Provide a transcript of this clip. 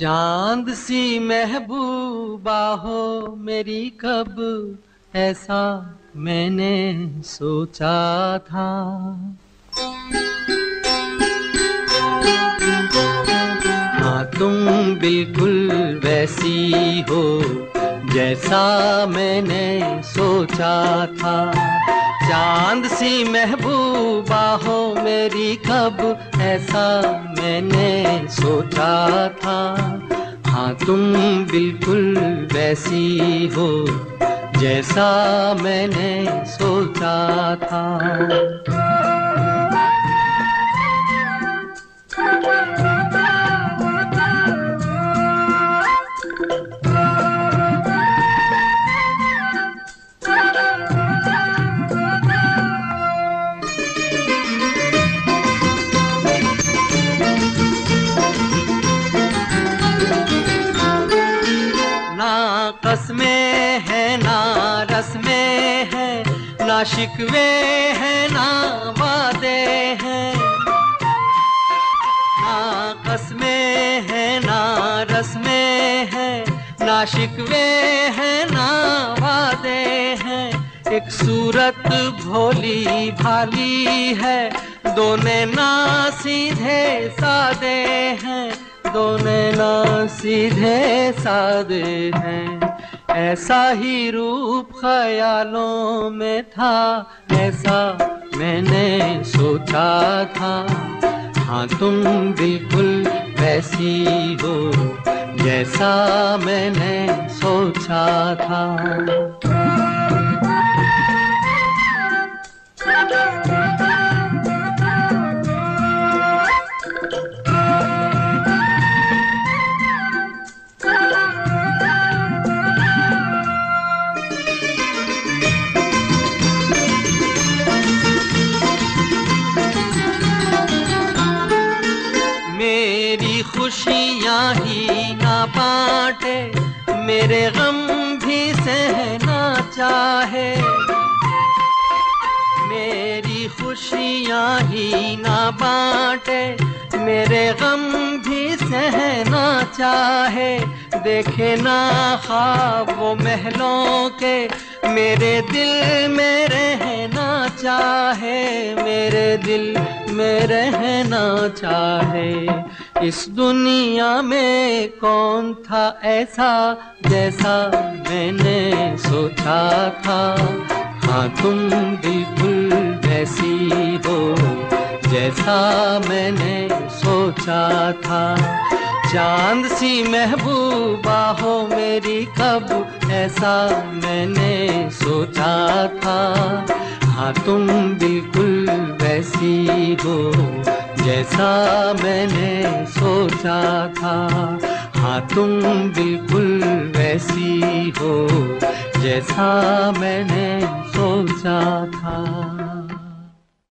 चाँद सी महबूबा हो मेरी कब, ऐसा मैंने सोचा था। हाँ तुम बिल्कुल वैसी हो जैसा मैंने सोचा था। चाँद सी महबूबा हो मेरी कब, ऐसा मैंने सोचा था। हाँ तुम बिल्कुल वैसी हो जैसा मैंने सोचा था। ना रस्में है। ना शिकवे हैं, ना वादे हैं। ना कस्में है, ना रस्में हैं। ना शिकवे हैं, ना वादे हैं। एक सूरत भोली भाली है। दोने ना सीधे सादे हैं। दोने ना सीधे सादे हैं। ऐसा ही रूप ख्यालों में था ऐसा मैंने सोचा था। हाँ तुम बिल्कुल वैसी हो, जैसा मैंने सोचा था। खुशियाँ ही ना बांटे, मेरे गम भी सहना चाहे। मेरी खुशियाँ ही ना बांटे, मेरे गम भी सहना चाहे। देखे ना ख्वाब महलों के, मेरे दिल में रहना चाहे, मेरे दिल में रहना चाहे। इस दुनिया में कौन था ऐसा जैसा मैंने सोचा था? हाँ तुम बिल्कुल वैसी हो, जैसा मैंने सोचा था। चाँद सी महबूबा हो मेरी, कब ऐसा मैंने सोचा था? हाँ तुम बिल्कुल वैसी हो जैसा मैंने सोचा था। हाँ तुम बिल्कुल वैसी हो जैसा मैंने